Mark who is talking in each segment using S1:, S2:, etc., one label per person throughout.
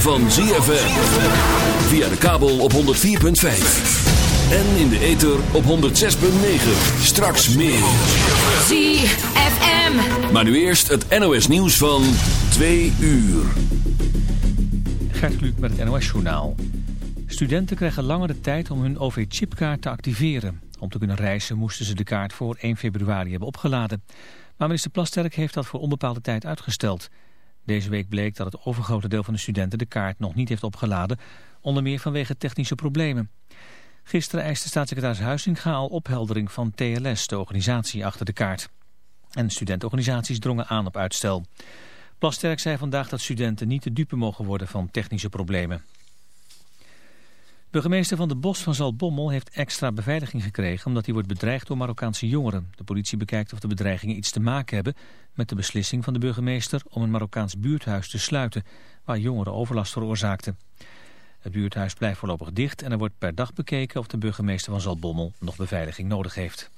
S1: van ZFM. Via de kabel op 104.5. En in de ether op 106.9. Straks meer.
S2: ZFM.
S1: Maar nu eerst het NOS nieuws van 2 uur.
S3: Gert Kluk met het NOS-journaal. Studenten krijgen langere tijd om hun OV-chipkaart te activeren. Om te kunnen reizen moesten ze de kaart voor 1 februari hebben opgeladen. Maar minister Plasterk heeft dat voor onbepaalde tijd uitgesteld. Deze week bleek dat het overgrote deel van de studenten de kaart nog niet heeft opgeladen, onder meer vanwege technische problemen. Gisteren eiste staatssecretaris Huizinga al opheldering van TLS, de organisatie achter de kaart. En studentenorganisaties drongen aan op uitstel. Plasterk zei vandaag dat studenten niet te dupe mogen worden van technische problemen. Burgemeester Van de Bos van Zaltbommel heeft extra beveiliging gekregen omdat hij wordt bedreigd door Marokkaanse jongeren. De politie bekijkt of de bedreigingen iets te maken hebben met de beslissing van de burgemeester om een Marokkaans buurthuis te sluiten waar jongeren overlast veroorzaakten. Het buurthuis blijft voorlopig dicht en er wordt per dag bekeken of de burgemeester van Zaltbommel nog beveiliging nodig heeft.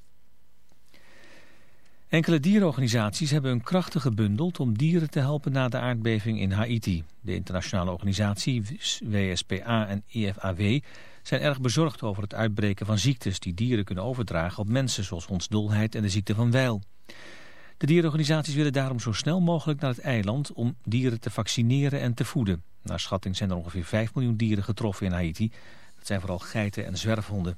S3: Enkele dierenorganisaties hebben hun krachten gebundeld om dieren te helpen na de aardbeving in Haiti. De internationale organisatie WSPA en IFAW zijn erg bezorgd over het uitbreken van ziektes die dieren kunnen overdragen op mensen zoals hondsdolheid en de ziekte van Weil. De dierenorganisaties willen daarom zo snel mogelijk naar het eiland om dieren te vaccineren en te voeden. Naar schatting zijn er ongeveer 5 miljoen dieren getroffen in Haiti. Dat zijn vooral geiten en zwerfhonden.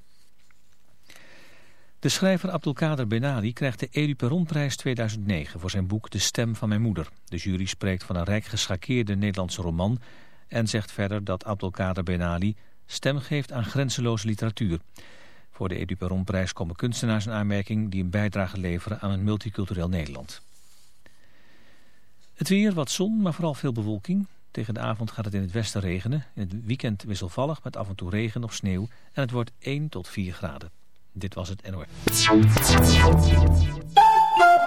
S3: De schrijver Abdelkader Benali krijgt de Edu Perronprijs 2009 voor zijn boek De Stem van mijn moeder. De jury spreekt van een rijk geschakeerde Nederlandse roman en zegt verder dat Abdelkader Benali stem geeft aan grenzeloze literatuur. Voor de Edu Perronprijs komen kunstenaars in aanmerking die een bijdrage leveren aan een multicultureel Nederland. Het weer, wat zon, maar vooral veel bewolking. Tegen de avond gaat het in het westen regenen. In het weekend wisselvallig met af en toe regen of sneeuw. En het wordt 1 tot 4 graden. Dit was het NOR.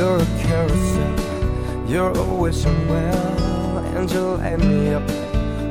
S4: You're a carousel, you're a wishing well, and you light me up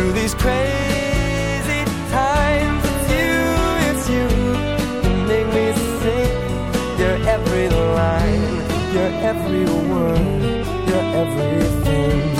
S4: through these crazy times. It's you, it's you who make me sing. Your every line, your every word, your everything.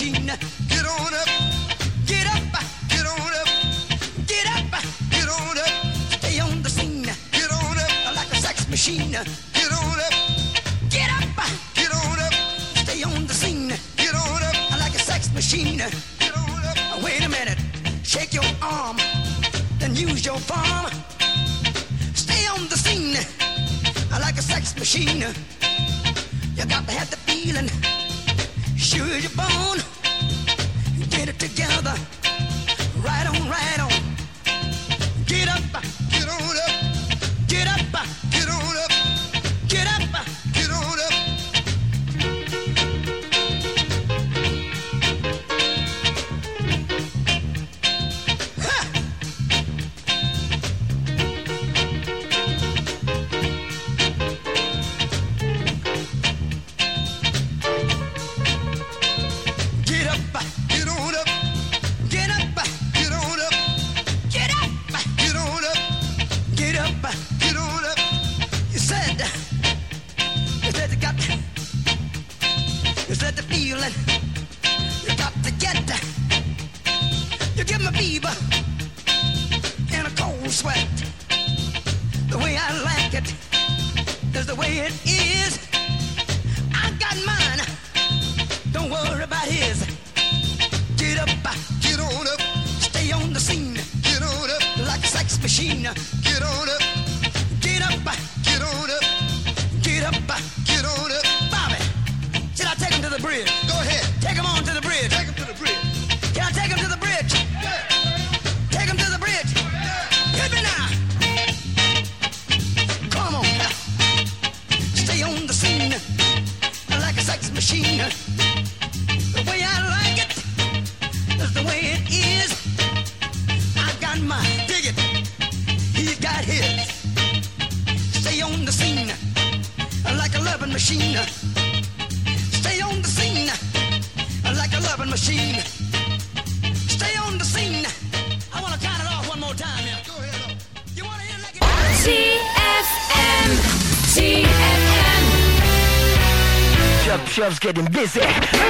S5: Machine.
S6: Getting busy.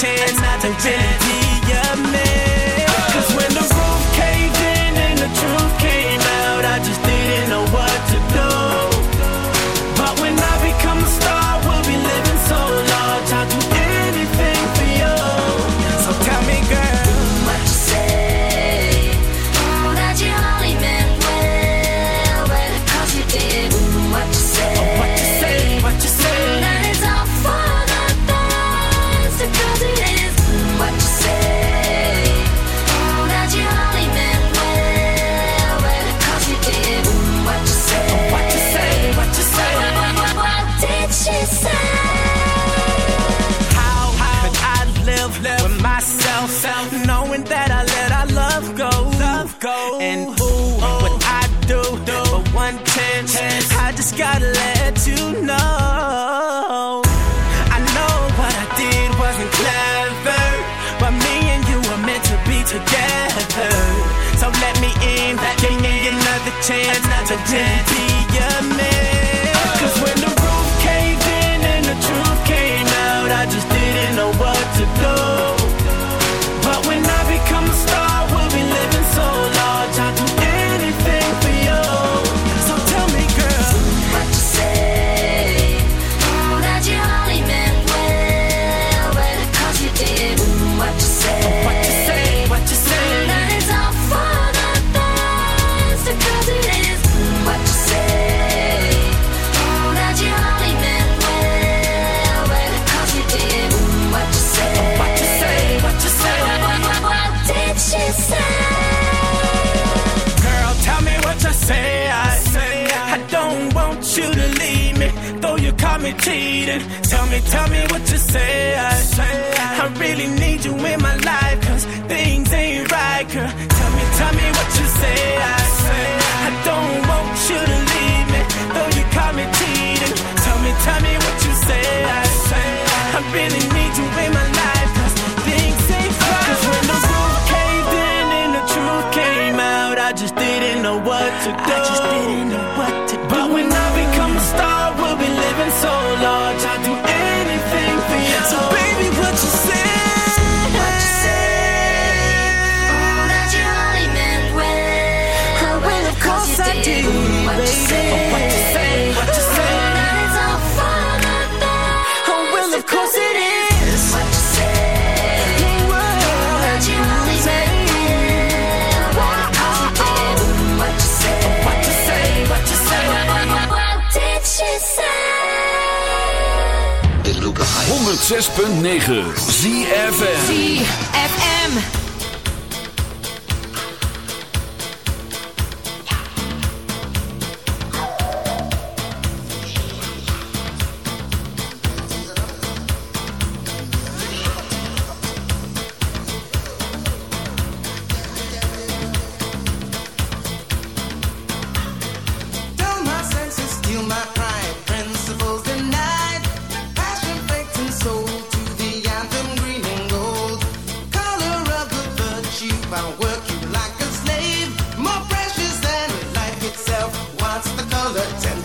S7: chance, not a
S8: chance. me cheating. Tell me, tell me what you say. I, I really need you in my life, cause things ain't right, girl. Tell me, tell me what you say. I,
S1: 106.9
S9: ZFN the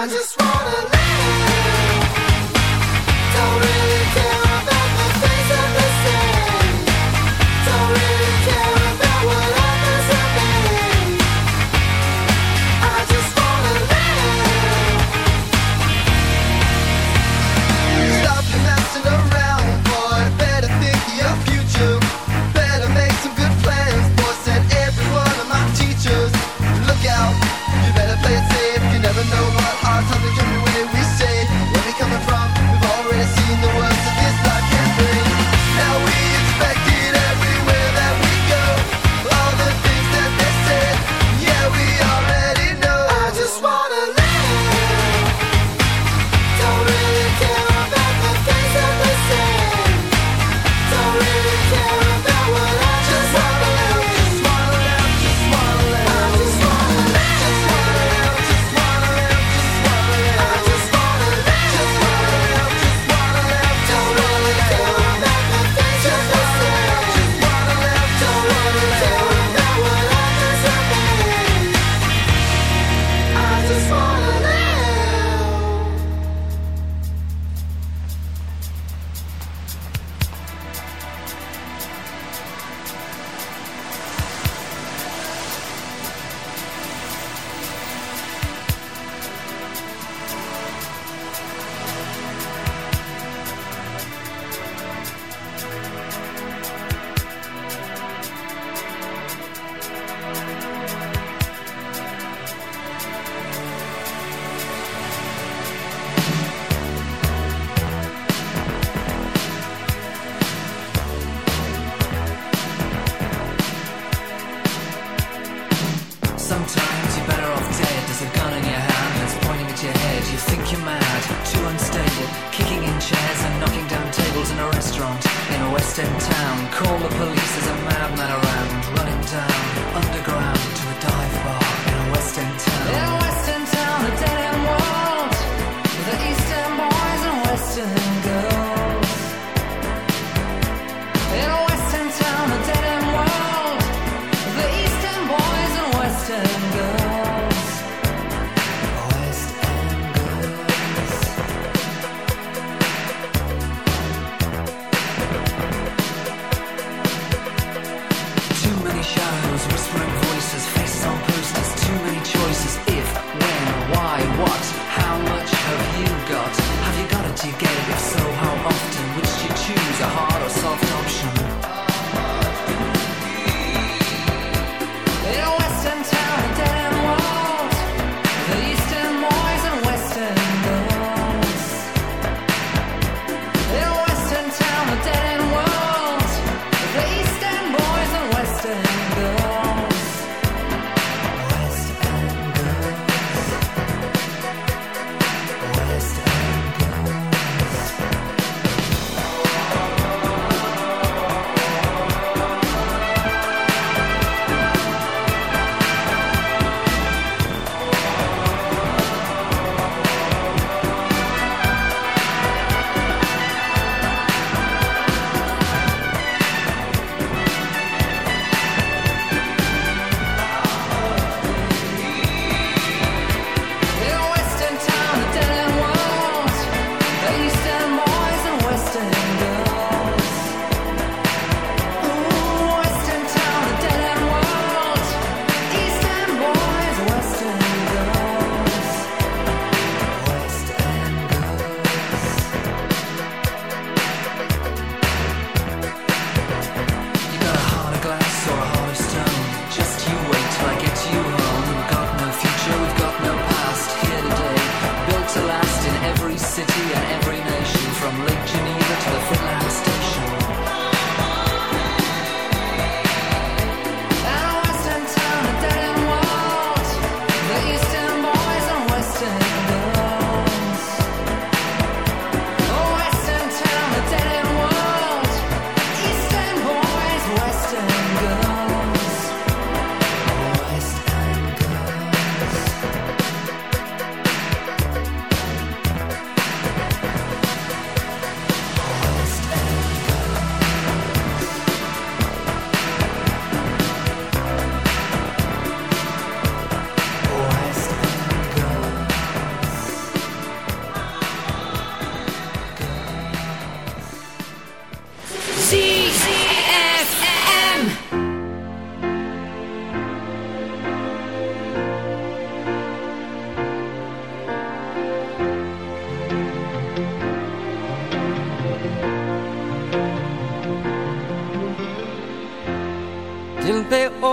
S9: I
S10: just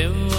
S11: Still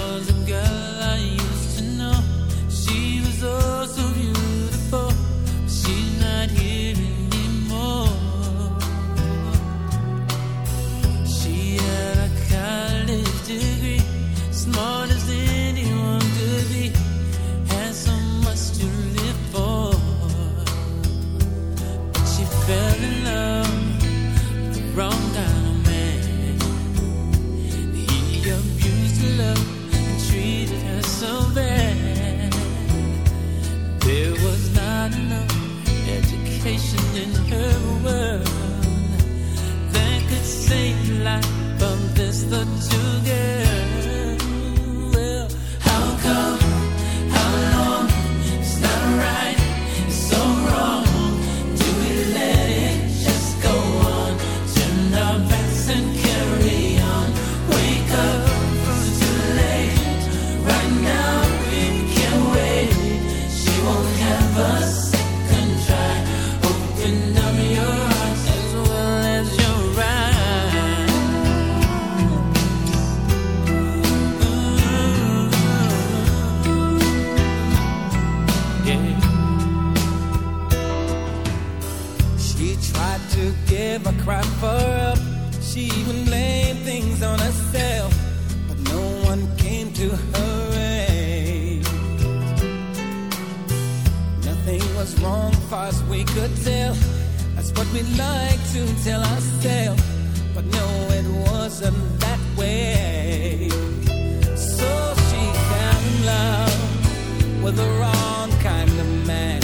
S11: wrong kind of man.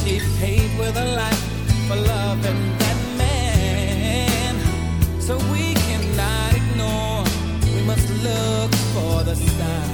S11: She
S12: paid with her life for loving that man. So we cannot ignore, we must look for the signs.